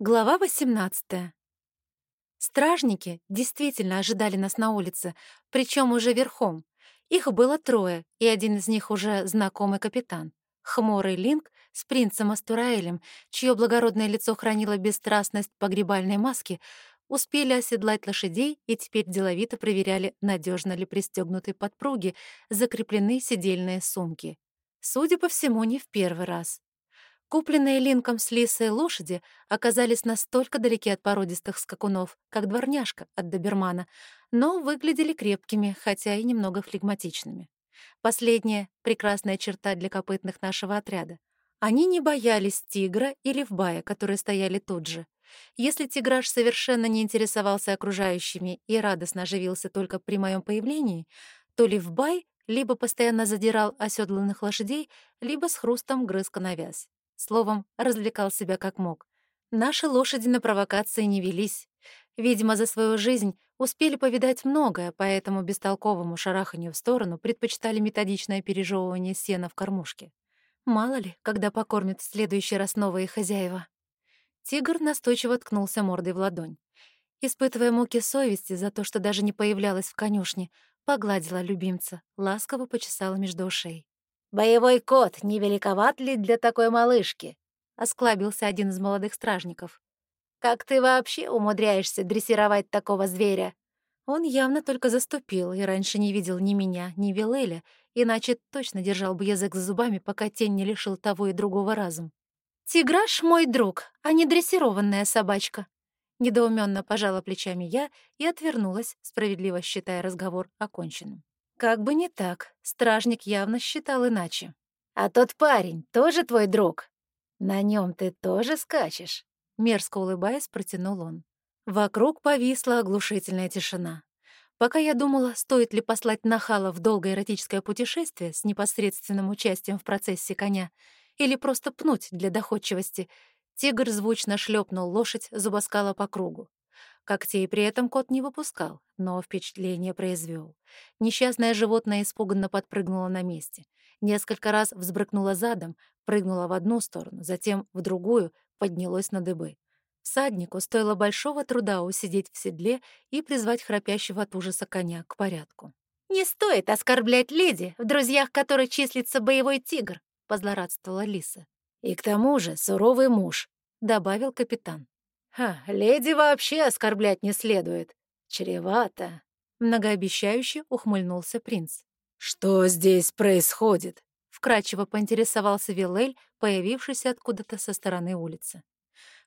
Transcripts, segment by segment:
Глава 18. Стражники действительно ожидали нас на улице, причем уже верхом. Их было трое, и один из них уже знакомый капитан. Хмурый Линк с принцем Астураэлем, чье благородное лицо хранило бесстрастность погребальной маски, успели оседлать лошадей и теперь деловито проверяли, надежно ли пристегнуты подпруги, закреплены сидельные сумки. Судя по всему, не в первый раз. Купленные Линком с Лисой лошади оказались настолько далеки от породистых скакунов, как дворняжка от добермана, но выглядели крепкими, хотя и немного флегматичными. Последняя — прекрасная черта для копытных нашего отряда. Они не боялись тигра или вбая, которые стояли тут же. Если тиграж совершенно не интересовался окружающими и радостно оживился только при моем появлении, то Ливбай либо постоянно задирал оседланных лошадей, либо с хрустом грыз коновязь. Словом, развлекал себя как мог. Наши лошади на провокации не велись. Видимо, за свою жизнь успели повидать многое, поэтому бестолковому шараханию в сторону предпочитали методичное пережевывание сена в кормушке. Мало ли, когда покормят в следующий раз новые хозяева. Тигр настойчиво ткнулся мордой в ладонь. Испытывая муки совести за то, что даже не появлялась в конюшне, погладила любимца, ласково почесала между ушей. «Боевой кот не великоват ли для такой малышки?» — осклабился один из молодых стражников. «Как ты вообще умудряешься дрессировать такого зверя?» Он явно только заступил и раньше не видел ни меня, ни Вилеля, иначе точно держал бы язык за зубами, пока тень не лишил того и другого разум. «Тиграш — мой друг, а не дрессированная собачка», Недоуменно пожала плечами я и отвернулась, справедливо считая разговор оконченным. Как бы не так, стражник явно считал иначе. «А тот парень тоже твой друг? На нем ты тоже скачешь?» Мерзко улыбаясь, протянул он. Вокруг повисла оглушительная тишина. Пока я думала, стоит ли послать нахала в долгое эротическое путешествие с непосредственным участием в процессе коня или просто пнуть для доходчивости, тигр звучно шлепнул лошадь зубоскала по кругу. Когтей при этом кот не выпускал, но впечатление произвел. Несчастное животное испуганно подпрыгнуло на месте. Несколько раз взбрыкнуло задом, прыгнуло в одну сторону, затем в другую, поднялось на дыбы. Всаднику стоило большого труда усидеть в седле и призвать храпящего от ужаса коня к порядку. «Не стоит оскорблять леди, в друзьях которой числится боевой тигр», — позлорадствовала Лиса. «И к тому же суровый муж», — добавил капитан. Ха, леди вообще оскорблять не следует. Чревато. Многообещающе ухмыльнулся принц. «Что здесь происходит?» Вкрадчиво поинтересовался Вилель, появившийся откуда-то со стороны улицы.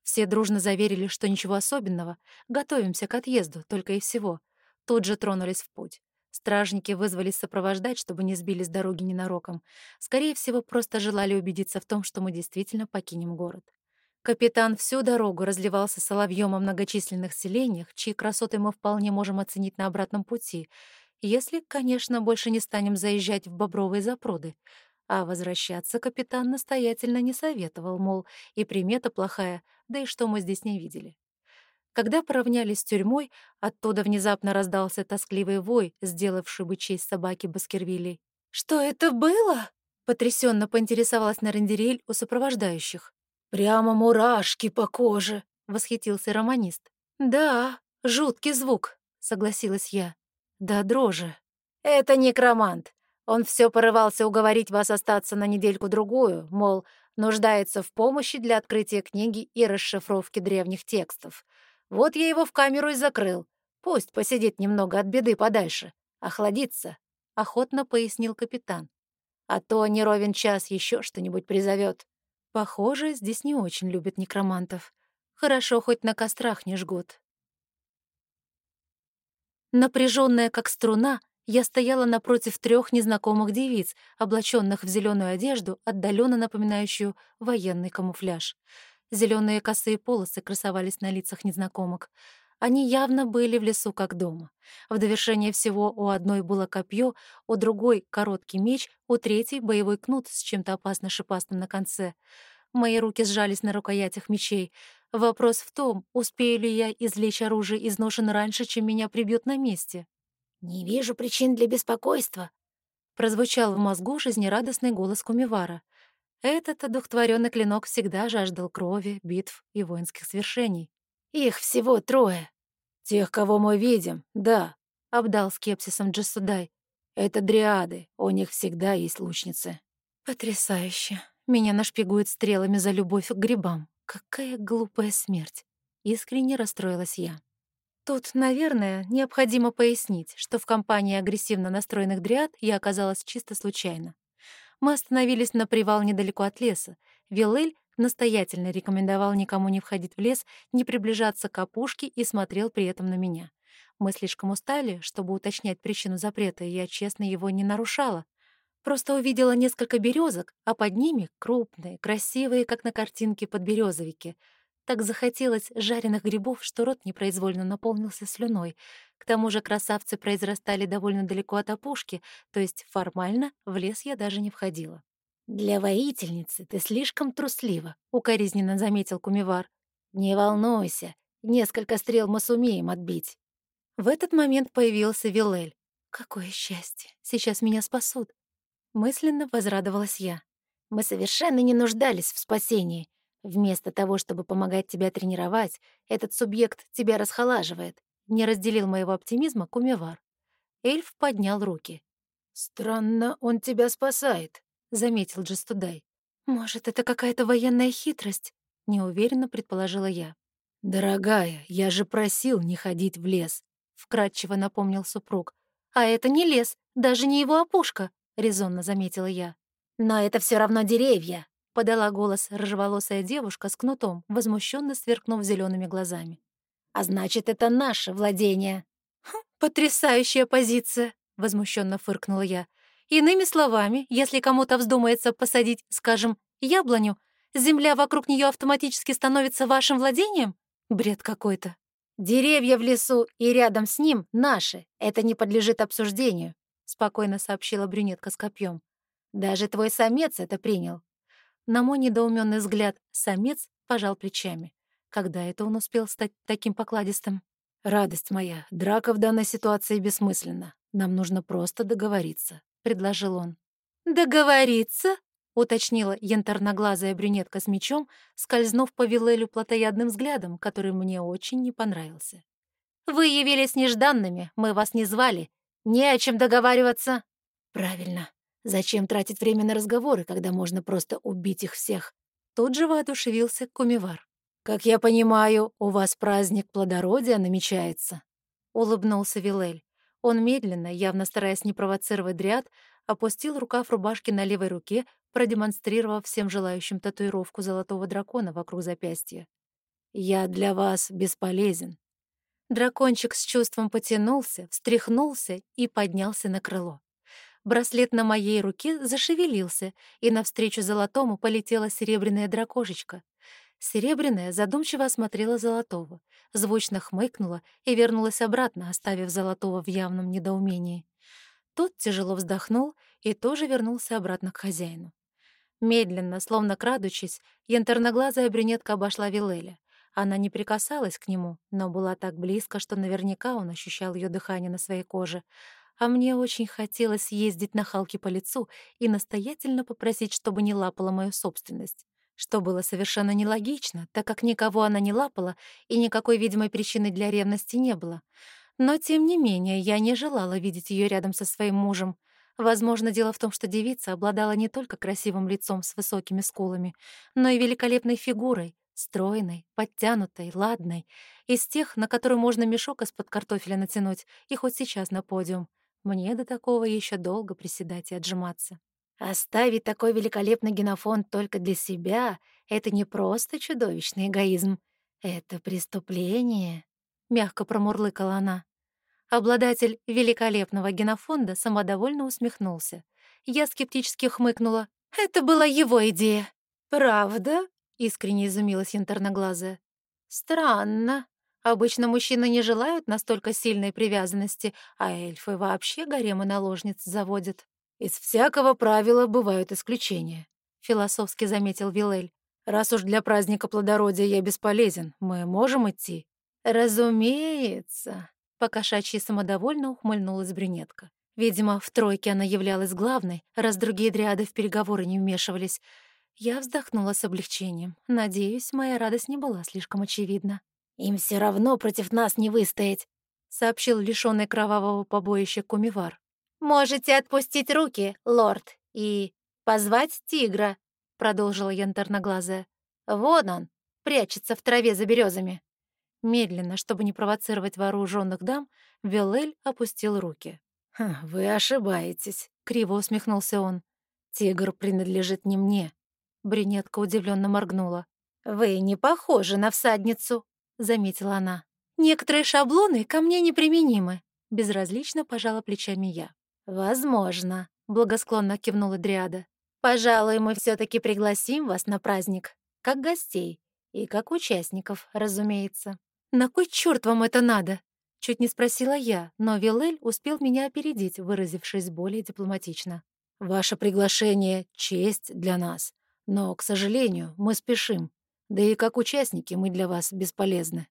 Все дружно заверили, что ничего особенного, готовимся к отъезду, только и всего. Тут же тронулись в путь. Стражники вызвались сопровождать, чтобы не сбили с дороги ненароком. Скорее всего, просто желали убедиться в том, что мы действительно покинем город. Капитан всю дорогу разливался соловьем о многочисленных селениях, чьи красоты мы вполне можем оценить на обратном пути, если, конечно, больше не станем заезжать в бобровые запруды. А возвращаться капитан настоятельно не советовал, мол, и примета плохая, да и что мы здесь не видели. Когда поравнялись с тюрьмой, оттуда внезапно раздался тоскливый вой, сделавший бы честь собаки Баскервилей. «Что это было?» — потрясенно поинтересовалась Нарендерель у сопровождающих. «Прямо мурашки по коже», — восхитился романист. «Да, жуткий звук», — согласилась я. «Да дрожи». «Это некромант. Он все порывался уговорить вас остаться на недельку-другую, мол, нуждается в помощи для открытия книги и расшифровки древних текстов. Вот я его в камеру и закрыл. Пусть посидит немного от беды подальше, охладится», — охотно пояснил капитан. «А то не ровен час еще что-нибудь призовет. Похоже, здесь не очень любят некромантов. Хорошо, хоть на кострах не жгут. Напряженная как струна, я стояла напротив трех незнакомых девиц, облаченных в зеленую одежду, отдаленно напоминающую военный камуфляж. Зеленые косые полосы красовались на лицах незнакомок. Они явно были в лесу как дома. В довершение всего у одной было копье, у другой — короткий меч, у третьей — боевой кнут с чем-то опасно шипастым на конце. Мои руки сжались на рукоятях мечей. Вопрос в том, успею ли я извлечь оружие из ножен раньше, чем меня прибьют на месте. «Не вижу причин для беспокойства», — прозвучал в мозгу жизнерадостный голос Кумивара. Этот одухотворенный клинок всегда жаждал крови, битв и воинских свершений. «Их всего трое. Тех, кого мы видим, да», — обдал скепсисом Джасудай. «Это дриады, у них всегда есть лучницы». «Потрясающе. Меня нашпигуют стрелами за любовь к грибам. Какая глупая смерть!» Искренне расстроилась я. Тут, наверное, необходимо пояснить, что в компании агрессивно настроенных дриад я оказалась чисто случайно. Мы остановились на привал недалеко от леса. Вилель настоятельно рекомендовал никому не входить в лес, не приближаться к опушке и смотрел при этом на меня. Мы слишком устали, чтобы уточнять причину запрета, и я честно его не нарушала. Просто увидела несколько березок, а под ними крупные, красивые, как на картинке подберезовики — так захотелось жареных грибов, что рот непроизвольно наполнился слюной. К тому же красавцы произрастали довольно далеко от опушки, то есть формально в лес я даже не входила. «Для воительницы ты слишком труслива», — укоризненно заметил Кумивар. «Не волнуйся, несколько стрел мы сумеем отбить». В этот момент появился Вилель. «Какое счастье! Сейчас меня спасут!» Мысленно возрадовалась я. «Мы совершенно не нуждались в спасении. Вместо того, чтобы помогать тебя тренировать, этот субъект тебя расхолаживает. Не разделил моего оптимизма Кумивар. Эльф поднял руки. «Странно, он тебя спасает», — заметил Джестудай. «Может, это какая-то военная хитрость?» — неуверенно предположила я. «Дорогая, я же просил не ходить в лес», — вкратчиво напомнил супруг. «А это не лес, даже не его опушка», — резонно заметила я. «Но это все равно деревья», подала голос рыжеволосая девушка с кнутом, возмущенно сверкнув зелеными глазами. «А значит, это наше владение». «Хм, «Потрясающая позиция!» — возмущенно фыркнула я. «Иными словами, если кому-то вздумается посадить, скажем, яблоню, земля вокруг нее автоматически становится вашим владением? Бред какой-то». «Деревья в лесу и рядом с ним наши. Это не подлежит обсуждению», — спокойно сообщила брюнетка с копьем. «Даже твой самец это принял. На мой недоуменный взгляд самец пожал плечами. Когда это он успел стать таким покладистым? «Радость моя, драка в данной ситуации бессмысленна. Нам нужно просто договориться», — предложил он. «Договориться?» — уточнила янтарноглазая брюнетка с мечом, скользнув по Вилелю плотоядным взглядом, который мне очень не понравился. «Вы явились нежданными, мы вас не звали. Не о чем договариваться». «Правильно. Зачем тратить время на разговоры, когда можно просто убить их всех? Тут же воодушевился Кумивар. «Как я понимаю, у вас праздник плодородия намечается», — улыбнулся Вилель. Он медленно, явно стараясь не провоцировать дряд, опустил рукав рубашки на левой руке, продемонстрировав всем желающим татуировку золотого дракона вокруг запястья. «Я для вас бесполезен». Дракончик с чувством потянулся, встряхнулся и поднялся на крыло. Браслет на моей руке зашевелился, и навстречу золотому полетела серебряная дракошечка. Серебряная задумчиво осмотрела золотого, звучно хмыкнула и вернулась обратно, оставив золотого в явном недоумении. Тот тяжело вздохнул и тоже вернулся обратно к хозяину. Медленно, словно крадучись, янтарноглазая брюнетка обошла Вилеля. Она не прикасалась к нему, но была так близко, что наверняка он ощущал ее дыхание на своей коже, а мне очень хотелось ездить на Халке по лицу и настоятельно попросить, чтобы не лапала мою собственность. Что было совершенно нелогично, так как никого она не лапала, и никакой видимой причины для ревности не было. Но, тем не менее, я не желала видеть ее рядом со своим мужем. Возможно, дело в том, что девица обладала не только красивым лицом с высокими скулами, но и великолепной фигурой, стройной, подтянутой, ладной, из тех, на которую можно мешок из-под картофеля натянуть и хоть сейчас на подиум. Мне до такого еще долго приседать и отжиматься. Оставить такой великолепный генофонд только для себя — это не просто чудовищный эгоизм. Это преступление, — мягко промурлыкала она. Обладатель великолепного генофонда самодовольно усмехнулся. Я скептически хмыкнула. «Это была его идея». «Правда?» — искренне изумилась янтарноглазая. «Странно. Обычно мужчины не желают настолько сильной привязанности, а эльфы вообще гаремы наложниц заводят. «Из всякого правила бывают исключения», — философски заметил Вилель. «Раз уж для праздника плодородия я бесполезен, мы можем идти?» «Разумеется», — покошачьи самодовольно ухмыльнулась брюнетка. Видимо, в тройке она являлась главной, раз другие дриады в переговоры не вмешивались. Я вздохнула с облегчением. Надеюсь, моя радость не была слишком очевидна. «Им все равно против нас не выстоять», — сообщил лишённый кровавого побоища Кумивар. «Можете отпустить руки, лорд, и позвать тигра», — продолжила янтарноглазая. «Вон он, прячется в траве за березами. Медленно, чтобы не провоцировать вооруженных дам, Вилель опустил руки. «Вы ошибаетесь», — криво усмехнулся он. «Тигр принадлежит не мне». Брюнетка удивленно моргнула. «Вы не похожи на всадницу», — заметила она. «Некоторые шаблоны ко мне неприменимы», — безразлично пожала плечами я. «Возможно», — благосклонно кивнула Дриада. «Пожалуй, мы все таки пригласим вас на праздник, как гостей и как участников, разумеется». «На кой черт вам это надо?» Чуть не спросила я, но Вилель успел меня опередить, выразившись более дипломатично. «Ваше приглашение — честь для нас. Но, к сожалению, мы спешим. Да и как участники мы для вас бесполезны».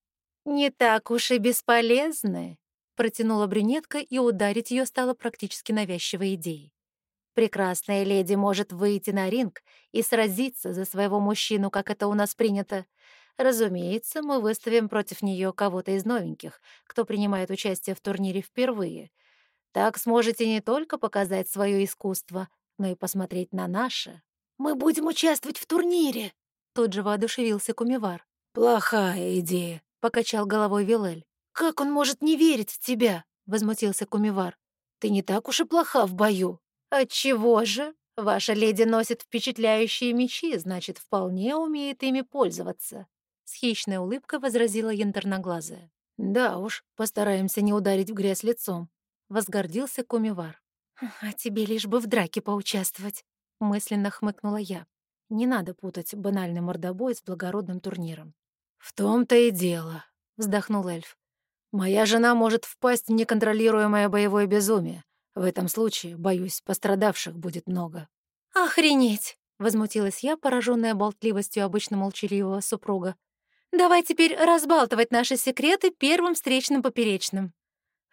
«Не так уж и бесполезны», — протянула брюнетка, и ударить ее стало практически навязчивой идеей. «Прекрасная леди может выйти на ринг и сразиться за своего мужчину, как это у нас принято. Разумеется, мы выставим против нее кого-то из новеньких, кто принимает участие в турнире впервые. Так сможете не только показать свое искусство, но и посмотреть на наше. «Мы будем участвовать в турнире!» Тут же воодушевился Кумивар. «Плохая идея», — покачал головой Вилель. «Как он может не верить в тебя?» — возмутился Кумивар. «Ты не так уж и плоха в бою». «Отчего же? Ваша леди носит впечатляющие мечи, значит, вполне умеет ими пользоваться». С хищной улыбкой возразила янтарноглазая. «Да уж, постараемся не ударить в грязь лицом», — возгордился Кумивар. «А тебе лишь бы в драке поучаствовать», — мысленно хмыкнула я. Не надо путать банальный мордобой с благородным турниром. «В том-то и дело», — вздохнул эльф. «Моя жена может впасть в неконтролируемое боевое безумие. В этом случае, боюсь, пострадавших будет много». «Охренеть!» — возмутилась я, пораженная болтливостью обычно молчаливого супруга. «Давай теперь разбалтывать наши секреты первым встречным поперечным».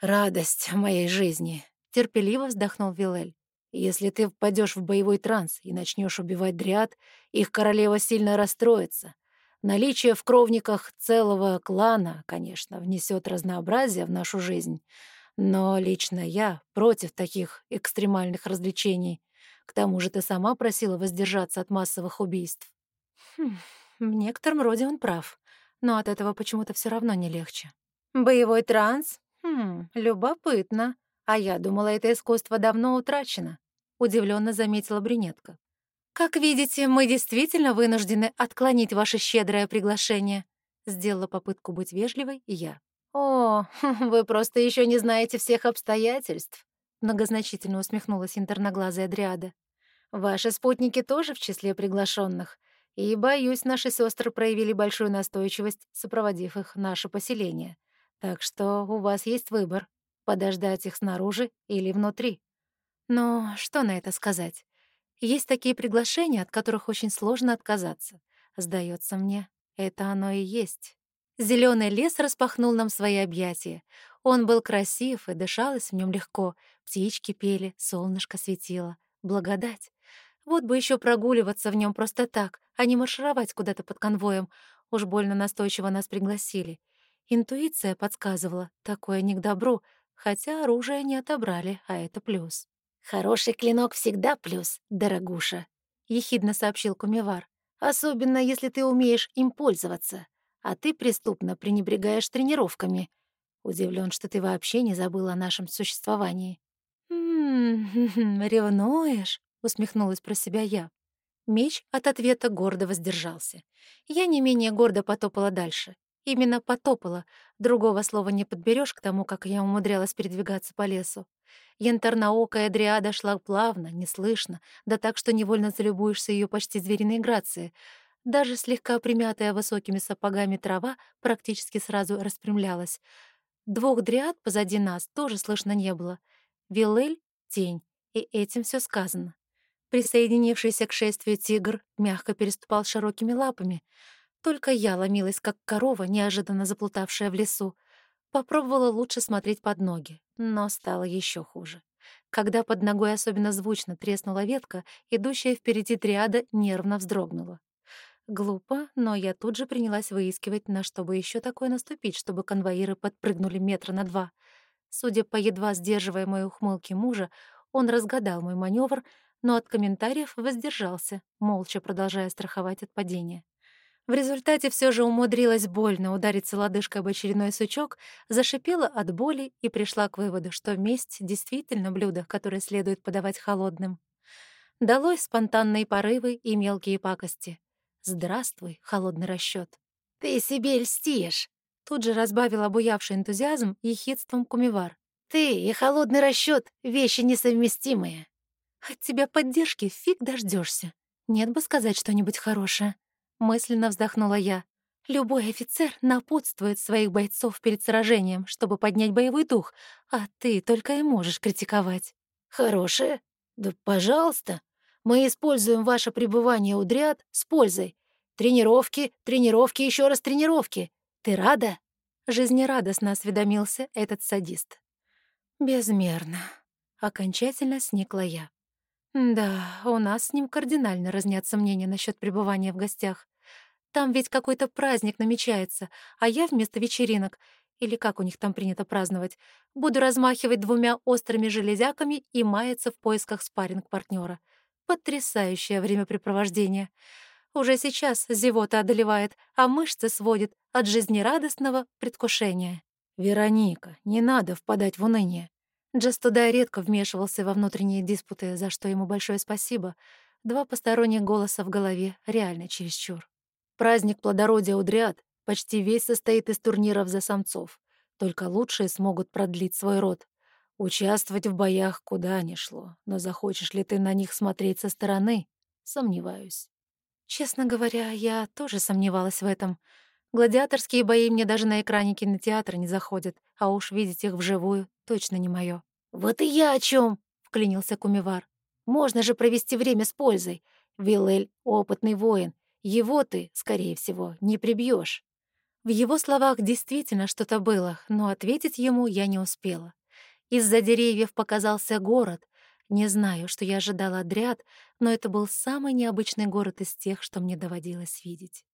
«Радость моей жизни», — терпеливо вздохнул Вилель. Если ты впадешь в боевой транс и начнешь убивать дриад, их королева сильно расстроится. Наличие в кровниках целого клана, конечно, внесет разнообразие в нашу жизнь, но лично я против таких экстремальных развлечений. К тому же ты сама просила воздержаться от массовых убийств. Хм, в некотором роде он прав, но от этого почему-то все равно не легче. Боевой транс? Хм, любопытно. А я думала, это искусство давно утрачено удивленно заметила брюнетка. «Как видите, мы действительно вынуждены отклонить ваше щедрое приглашение», сделала попытку быть вежливой я. «О, вы просто еще не знаете всех обстоятельств», многозначительно усмехнулась интерноглазая дриада. «Ваши спутники тоже в числе приглашенных, и, боюсь, наши сестры проявили большую настойчивость, сопроводив их наше поселение. Так что у вас есть выбор — подождать их снаружи или внутри». Но что на это сказать? Есть такие приглашения, от которых очень сложно отказаться. Сдается мне, это оно и есть. Зеленый лес распахнул нам свои объятия. Он был красив, и дышалось в нем легко. Птички пели, солнышко светило. Благодать. Вот бы еще прогуливаться в нем просто так, а не маршировать куда-то под конвоем. Уж больно настойчиво нас пригласили. Интуиция подсказывала, такое не к добру, хотя оружие не отобрали, а это плюс. «Хороший клинок всегда плюс, дорогуша», — ехидно сообщил Кумивар. «Особенно, если ты умеешь им пользоваться, а ты преступно пренебрегаешь тренировками. Удивлен, что ты вообще не забыл о нашем существовании». «М-м-м, ревнуешь?» — усмехнулась про себя я. Меч от ответа гордо воздержался. Я не менее гордо потопала дальше. Именно потопала. Другого слова не подберешь к тому, как я умудрялась передвигаться по лесу. Янтарноокая дриада шла плавно, неслышно, да так, что невольно залюбуешься ее почти звериной грацией. Даже слегка примятая высокими сапогами трава практически сразу распрямлялась. Двух дриад позади нас тоже слышно не было. Вилель — тень, и этим все сказано. Присоединившийся к шествию тигр мягко переступал широкими лапами. Только я ломилась, как корова, неожиданно заплутавшая в лесу. Попробовала лучше смотреть под ноги, но стало еще хуже. Когда под ногой особенно звучно треснула ветка, идущая впереди триада нервно вздрогнула. Глупо, но я тут же принялась выискивать, на что бы еще такое наступить, чтобы конвоиры подпрыгнули метра на два. Судя по едва сдерживаемой ухмылке мужа, он разгадал мой маневр, но от комментариев воздержался, молча продолжая страховать от падения. В результате все же умудрилась больно удариться лодыжкой об очередной сучок, зашипела от боли и пришла к выводу, что месть действительно блюдо, которое следует подавать холодным. Далось спонтанные порывы и мелкие пакости. Здравствуй, холодный расчет. «Ты себе льстишь!» Тут же разбавил обуявший энтузиазм и хитством кумивар. «Ты и холодный расчет вещи несовместимые!» «От тебя поддержки фиг дождешься. Нет бы сказать что-нибудь хорошее мысленно вздохнула я. Любой офицер напутствует своих бойцов перед сражением, чтобы поднять боевой дух, а ты только и можешь критиковать. Хорошее? Да пожалуйста. Мы используем ваше пребывание у дряд с пользой. Тренировки, тренировки, еще раз тренировки. Ты рада? Жизнерадостно осведомился этот садист. Безмерно. Окончательно сникла я. Да, у нас с ним кардинально разнятся мнения насчет пребывания в гостях. Там ведь какой-то праздник намечается, а я вместо вечеринок, или как у них там принято праздновать, буду размахивать двумя острыми железяками и маяться в поисках спарринг партнера Потрясающее времяпрепровождение. Уже сейчас зевота одолевает, а мышцы сводит от жизнерадостного предвкушения. «Вероника, не надо впадать в уныние». Джес туда редко вмешивался во внутренние диспуты, за что ему большое спасибо. Два посторонних голоса в голове реально чересчур. Праздник плодородия у дриад почти весь состоит из турниров за самцов. Только лучшие смогут продлить свой род. Участвовать в боях куда ни шло, но захочешь ли ты на них смотреть со стороны, сомневаюсь. Честно говоря, я тоже сомневалась в этом. Гладиаторские бои мне даже на экране кинотеатра не заходят, а уж видеть их вживую точно не моё. «Вот и я о чем, вклинился Кумивар. «Можно же провести время с пользой. Вилель — опытный воин, его ты, скорее всего, не прибьешь. В его словах действительно что-то было, но ответить ему я не успела. Из-за деревьев показался город. Не знаю, что я ожидала от Дриад, но это был самый необычный город из тех, что мне доводилось видеть.